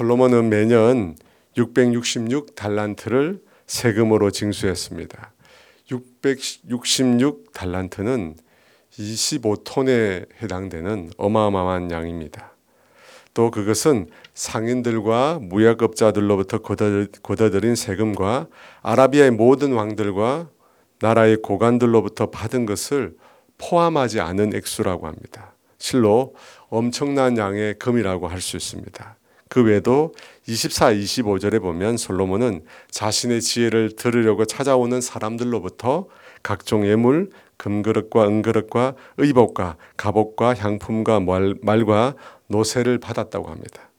솔로몬은 매년 666 달란트를 세금으로 징수했습니다. 666 달란트는 25톤에 해당되는 어마어마한 양입니다. 또 그것은 상인들과 무역업자들로부터 걷어들인 세금과 아라비아의 모든 왕들과 나라의 고관들로부터 받은 것을 포함하지 않은 액수라고 합니다. 실로 엄청난 양의 금이라고 할 수 있습니다. 그 외에도 24, 25절에 보면 솔로몬은 자신의 지혜를 들으려고 찾아오는 사람들로부터 각종 예물, 금그릇과 은그릇과 의복과 갑옷과 향품과 말, 과 노새를 받았다고 합니다.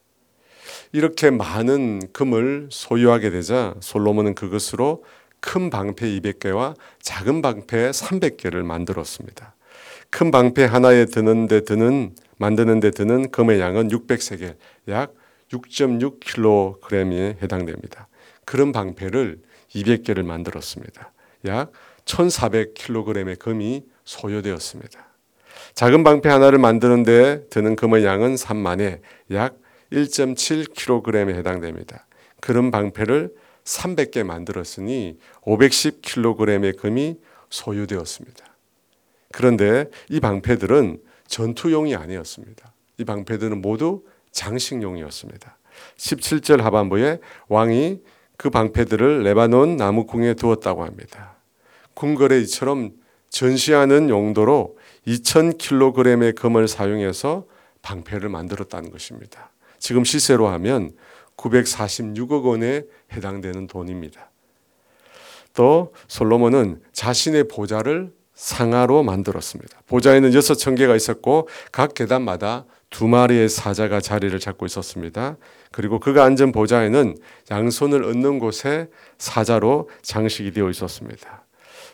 이렇게 많은 금을 소유하게 되자 솔로몬은 그것으로 큰 방패 200개와 작은 방패 300개를 만들었습니다. 큰 방패 하나에 드는데 드는 만드는데 드는 금의 양은 600세겔, 약 6.6kg에 해당됩니다. 그런 방패를 200개를 만들었습니다. 약 1,400kg의 금이 소요되었습니다. 작은 방패 하나를 만드는데 드는 금의 양은 3만에 약 1.7kg에 해당됩니다. 그런 방패를 300개 만들었으니 510kg의 금이 소요되었습니다. 그런데 이 방패들은 전투용이 아니었습니다. 이 방패들은 모두 장식용이었습니다. 17절 하반부에 왕이 그 방패들을 레바논 나무궁에 두었다고 합니다. 궁궐의처럼 전시하는 용도로 2,000kg의 금을 사용해서 방패를 만들었다는 것입니다. 지금 시세로 하면 946억 원에 해당되는 돈입니다. 또 솔로몬은 자신의 보좌를 상하로 만들었습니다. 보좌에는 여섯 천개가 있었고 각 계단마다 두 마리의 사자가 자리를 잡고 있었습니다. 그리고 그가 앉은 보좌에는 양손을 얹는 곳에 사자로 장식이 되어 있었습니다.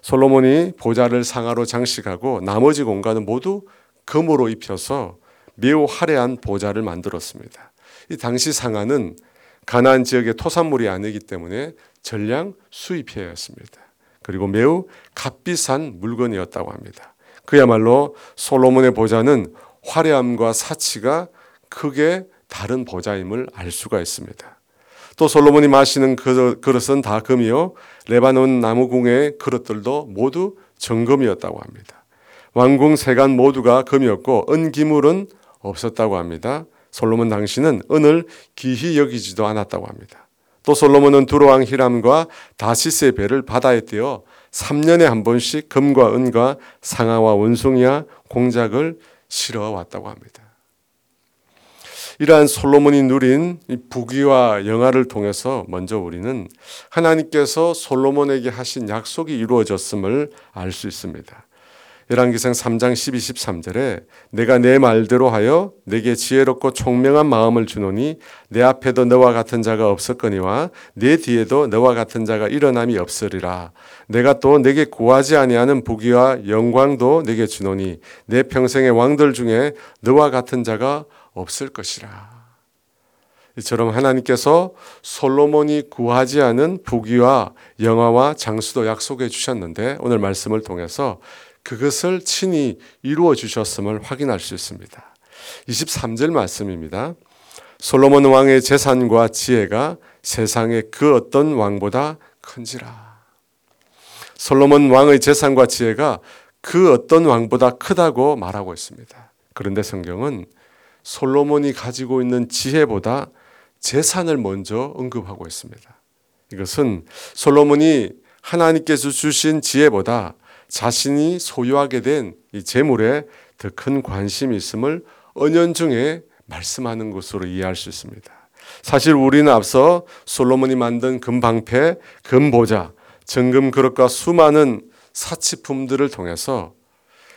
솔로몬이 보좌를 상하로 장식하고 나머지 공간은 모두 금으로 입혀서 매우 화려한 보좌를 만들었습니다. 이 당시 상하는 가나안 지역의 토산물이 아니기 때문에 전량 수입해였습니다. 그리고 매우 값비싼 물건이었다고 합니다. 그야말로 솔로몬의 보좌는 화려함과 사치가 크게 다른 보좌임을 알 수가 있습니다. 또 솔로몬이 마시는 그릇은 다 금이요 레바논 나무궁의 그릇들도 모두 정금이었다고 합니다. 왕궁 세간 모두가 금이었고 은기물은 없었다고 합니다. 솔로몬 당시는 은을 기히 여기지도 않았다고 합니다. 또 솔로몬은 두로왕 히람과 다시스의 배를 바다에 띄어 3년에 한 번씩 금과 은과 상아와 원숭이와 공작을 실어 왔다고 합니다. 이러한 솔로몬이 누린 부귀와 영화를 통해서 먼저 우리는 하나님께서 솔로몬에게 하신 약속이 이루어졌음을 알 수 있습니다. 열왕기상 3장 12, 13절에 내가 내 말대로 하여 내게 지혜롭고 총명한 마음을 주노니 내 앞에도 너와 같은 자가 없었거니와 내 뒤에도 너와 같은 자가 일어남이 없으리라. 내가 또 내게 구하지 아니하는 부귀와 영광도 내게 주노니 내 평생의 왕들 중에 너와 같은 자가 없을 것이라. 이처럼 하나님께서 솔로몬이 구하지 않은 부귀와 영화와 장수도 약속해 주셨는데 오늘 말씀을 통해서 그것을 친히 이루어 주셨음을 확인할 수 있습니다. 23절 말씀입니다. 솔로몬 왕의 재산과 지혜가 세상의 그 어떤 왕보다 큰지라. 솔로몬 왕의 재산과 지혜가 그 어떤 왕보다 크다고 말하고 있습니다. 그런데 성경은 솔로몬이 가지고 있는 지혜보다 재산을 먼저 언급하고 있습니다. 이것은 솔로몬이 하나님께서 주신 지혜보다 자신이 소유하게 된 이 재물에 더 큰 관심이 있음을 은연중에 말씀하는 것으로 이해할 수 있습니다. 사실 우리는 앞서 솔로몬이 만든 금방패, 금보자, 정금 그릇과 수많은 사치품들을 통해서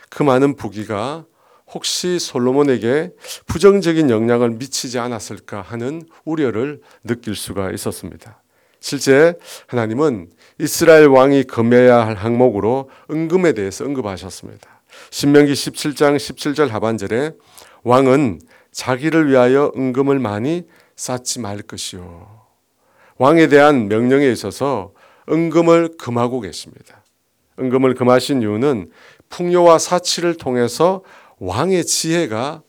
그 많은 부귀가 혹시 솔로몬에게 부정적인 영향을 미치지 않았을까 하는 우려를 느낄 수가 있었습니다. 실제 하나님은 이스라엘 왕이 금해야 할 항목으로 은금에 대해서 언급하셨습니다. 신명기 17장 17절 하반절에 왕은 자기를 위하여 은금을 많이 쌓지 말 것이요. 왕에 대한 명령에 있어서 은금을 금하고 계십니다. 은금을 금하신 이유는 풍요와 사치를 통해서 왕의 지혜가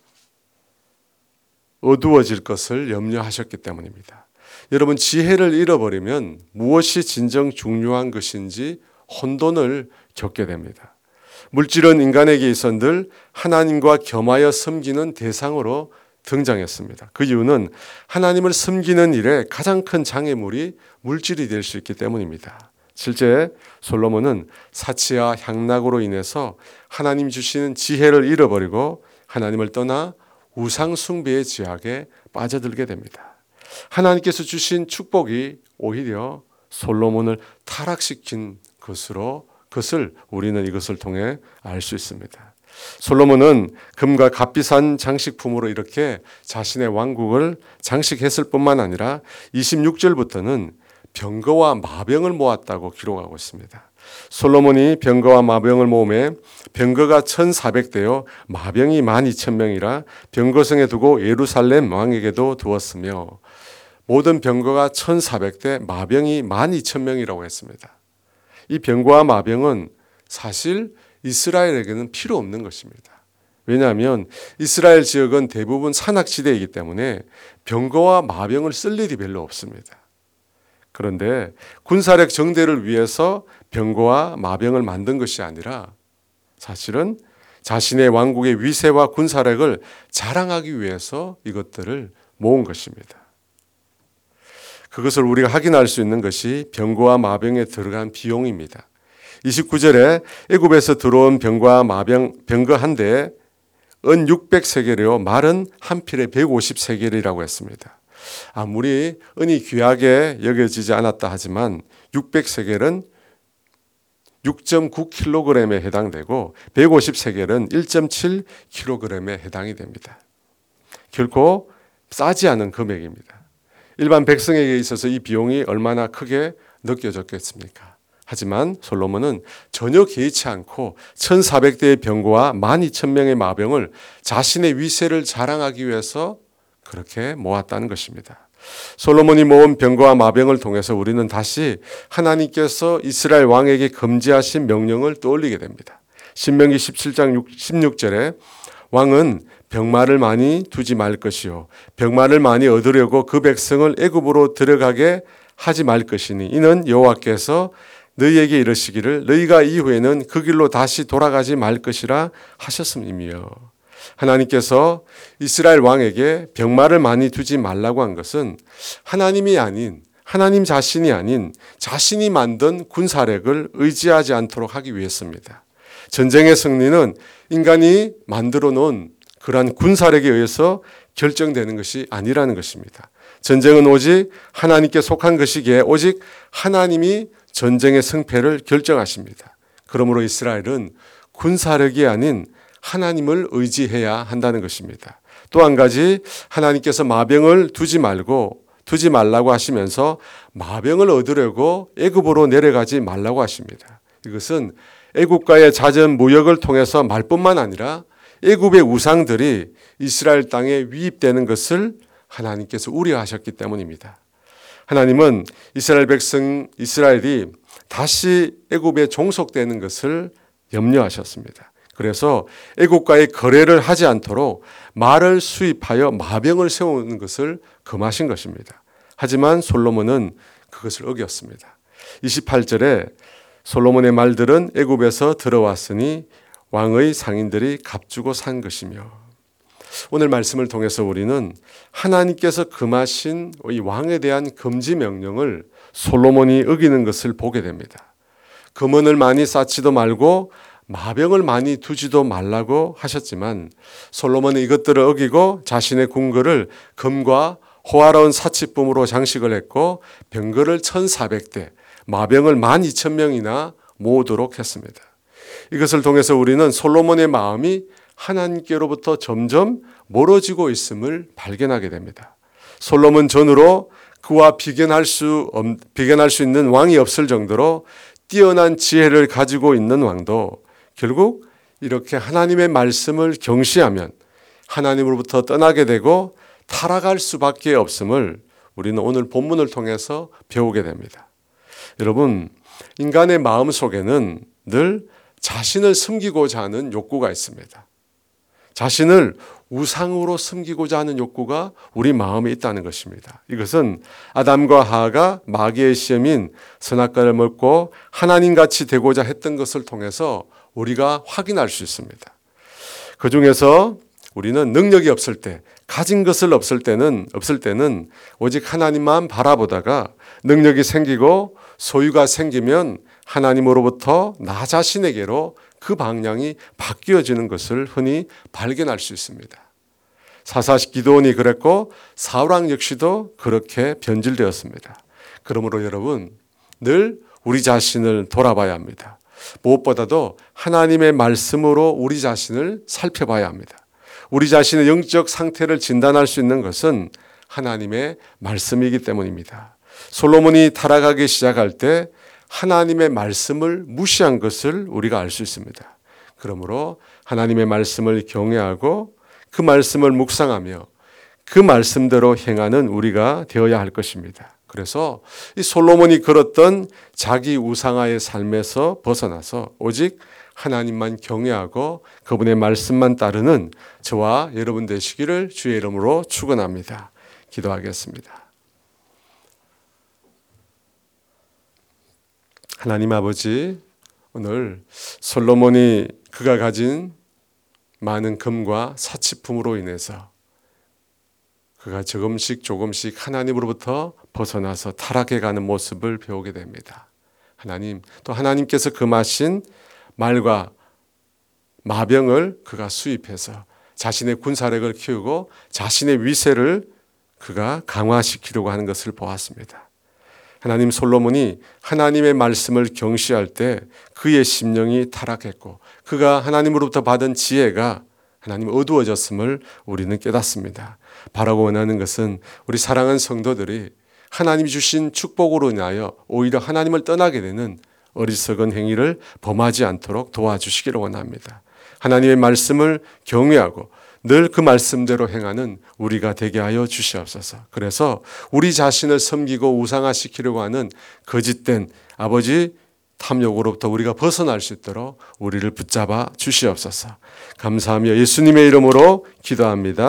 어두워질 것을 염려하셨기 때문입니다. 여러분 지혜를 잃어버리면 무엇이 진정 중요한 것인지 혼돈을 겪게 됩니다. 물질은 인간에게 늘 하나님과 겸하여 섬기는 대상으로 등장했습니다. 그 이유는 하나님을 섬기는 일에 가장 큰 장애물이 물질이 될 수 있기 때문입니다. 실제 솔로몬은 사치와 향락으로 인해서 하나님 주시는 지혜를 잃어버리고 하나님을 떠나 우상 숭배의 지악에 빠져들게 됩니다. 하나님께서 주신 축복이 오히려 솔로몬을 타락시킨 것으로 그것을 우리는 이것을 통해 알 수 있습니다. 솔로몬은 금과 값비싼 장식품으로 이렇게 자신의 왕국을 장식했을 뿐만 아니라 26절부터는 병거와 마병을 모았다고 기록하고 있습니다. 솔로몬이 병거와 마병을 모음에 병거가 1400대요 마병이 12,000명이라 병거성에 두고 예루살렘 왕에게도 두었으며 모든 병거가 1400대 마병이 12,000명이라고 했습니다. 이 병거와 마병은 사실 이스라엘에게는 필요 없는 것입니다. 왜냐하면 이스라엘 지역은 대부분 산악지대이기 때문에 병거와 마병을 쓸 일이 별로 없습니다. 그런데 군사력 정대를 위해서 병거와 마병을 만든 것이 아니라 사실은 자신의 왕국의 위세와 군사력을 자랑하기 위해서 이것들을 모은 것입니다. 그것을 우리가 확인할 수 있는 것이 병거와 마병에 들어간 비용입니다. 29절에 애굽에서 들어온 병과 마병 병거 한 대에 은 600세겔이요 말은 한 필에 150세겔이라고 했습니다. 아무리 은이 귀하게 여겨지지 않았다 하지만 600세겔은 6.9kg에 해당되고 150세겔은 1.7kg에 해당이 됩니다. 결코 싸지 않은 금액입니다. 일반 백성에게 있어서 이 비용이 얼마나 크게 느껴졌겠습니까? 하지만 솔로몬은 전혀 개의치 않고 1400대의 병거와 12,000명의 마병을 자신의 위세를 자랑하기 위해서 그렇게 모았다는 것입니다. 솔로몬이 모은 병거와 마병을 통해서 우리는 다시 하나님께서 이스라엘 왕에게 금지하신 명령을 떠올리게 됩니다. 신명기 17장 16절에 왕은 병마를 많이 두지 말 것이요 병마를 많이 얻으려고 그 백성을 애굽으로 들어가게 하지 말 것이니 이는 여호와께서 너희에게 이르시기를 너희가 이후에는 그 길로 다시 돌아가지 말 것이라 하셨음이며 하나님께서 이스라엘 왕에게 병마를 많이 두지 말라고 한 것은 하나님이 아닌 하나님 자신이 아닌 자신이 만든 군사력을 의지하지 않도록 하기 위해서입니다. 전쟁의 승리는 인간이 만들어 놓은 그러한 군사력에 의해서 결정되는 것이 아니라는 것입니다. 전쟁은 오직 하나님께 속한 것이기에 오직 하나님이 전쟁의 승패를 결정하십니다. 그러므로 이스라엘은 군사력이 아닌 하나님을 의지해야 한다는 것입니다. 또 한 가지 하나님께서 마병을 두지 말고 두지 말라고 하시면서 마병을 얻으려고 애굽으로 내려가지 말라고 하십니다. 이것은 애굽과의 잦은 무역을 통해서 말뿐만 아니라 애굽의 우상들이 이스라엘 땅에 위입되는 것을 하나님께서 우려하셨기 때문입니다. 하나님은 이스라엘 백성 이스라엘이 다시 애굽에 종속되는 것을 염려하셨습니다. 그래서 애국과의 거래를 하지 않도록 말을 수입하여 마병을 세우는 것을 금하신 것입니다. 하지만 솔로몬은 그것을 어겼습니다. 28절에 솔로몬의 말들은 애굽에서 들어왔으니 왕의 상인들이 값주고 산 것이며 오늘 말씀을 통해서 우리는 하나님께서 금하신 이 왕에 대한 금지 명령을 솔로몬이 어기는 것을 보게 됩니다. 금은을 많이 쌓지도 말고 마병을 많이 두지도 말라고 하셨지만 솔로몬은 이것들을 어기고 자신의 궁궐을 금과 호화로운 사치품으로 장식을 했고 병거를 1400대, 마병을 12,000명이나 모으도록 했습니다. 이것을 통해서 우리는 솔로몬의 마음이 하나님께로부터 점점 멀어지고 있음을 발견하게 됩니다. 솔로몬 전으로 그와 비견할 수, 비견할 수 있는 왕이 없을 정도로 뛰어난 지혜를 가지고 있는 왕도 결국 이렇게 하나님의 말씀을 경시하면 하나님으로부터 떠나게 되고 타락할 수밖에 없음을 우리는 오늘 본문을 통해서 배우게 됩니다. 여러분, 인간의 마음 속에는 늘 자신을 숨기고자 하는 욕구가 있습니다. 자신을 우상으로 섬기고자 하는 욕구가 우리 마음에 있다는 것입니다. 이것은 아담과 하하가 마귀의 시험인 선악과를 먹고 하나님 같이 되고자 했던 것을 통해서 우리가 확인할 수 있습니다. 그 중에서 우리는 능력이 없을 때, 가진 것을 없을 때는 없을 때는 오직 하나님만 바라보다가 능력이 생기고 소유가 생기면 하나님으로부터 나 자신에게로 그 방향이 바뀌어지는 것을 흔히 발견할 수 있습니다. 사사시 기도원이 그랬고 사울왕 역시도 그렇게 변질되었습니다. 그러므로 여러분 늘 우리 자신을 돌아봐야 합니다. 무엇보다도 하나님의 말씀으로 우리 자신을 살펴봐야 합니다. 우리 자신의 영적 상태를 진단할 수 있는 것은 하나님의 말씀이기 때문입니다. 솔로몬이 타락하기 시작할 때 하나님의 말씀을 무시한 것을 우리가 알 수 있습니다. 그러므로 하나님의 말씀을 경외하고 그 말씀을 묵상하며 그 말씀대로 행하는 우리가 되어야 할 것입니다. 그래서 이 솔로몬이 걸었던 자기 우상화의 삶에서 벗어나서 오직 하나님만 경외하고 그분의 말씀만 따르는 저와 여러분 되시기를 주의 이름으로 축원합니다. 기도하겠습니다. 하나님 아버지 오늘 솔로몬이 그가 가진 많은 금과 사치품으로 인해서 그가 조금씩 조금씩 하나님으로부터 벗어나서 타락해 가는 모습을 배우게 됩니다. 하나님 또 하나님께서 금하신 말과 마병을 그가 수입해서 자신의 군사력을 키우고 자신의 위세를 그가 강화시키려고 하는 것을 보았습니다. 하나님 솔로몬이 하나님의 말씀을 경시할 때 그의 심령이 타락했고 그가 하나님으로부터 받은 지혜가 하나님 어두워졌음을 우리는 깨닫습니다. 바라고 원하는 것은 우리 사랑하는 성도들이 하나님이 주신 축복으로 인하여 오히려 하나님을 떠나게 되는 어리석은 행위를 범하지 않도록 도와주시기를 원합니다. 하나님의 말씀을 경외하고 늘 그 말씀대로 행하는 우리가 되게 하여 주시옵소서. 그래서 우리 자신을 섬기고 우상화시키려고 하는 거짓된 아버지 탐욕으로부터 우리가 벗어날 수 있도록 우리를 붙잡아 주시옵소서. 감사하며 예수님의 이름으로 기도합니다.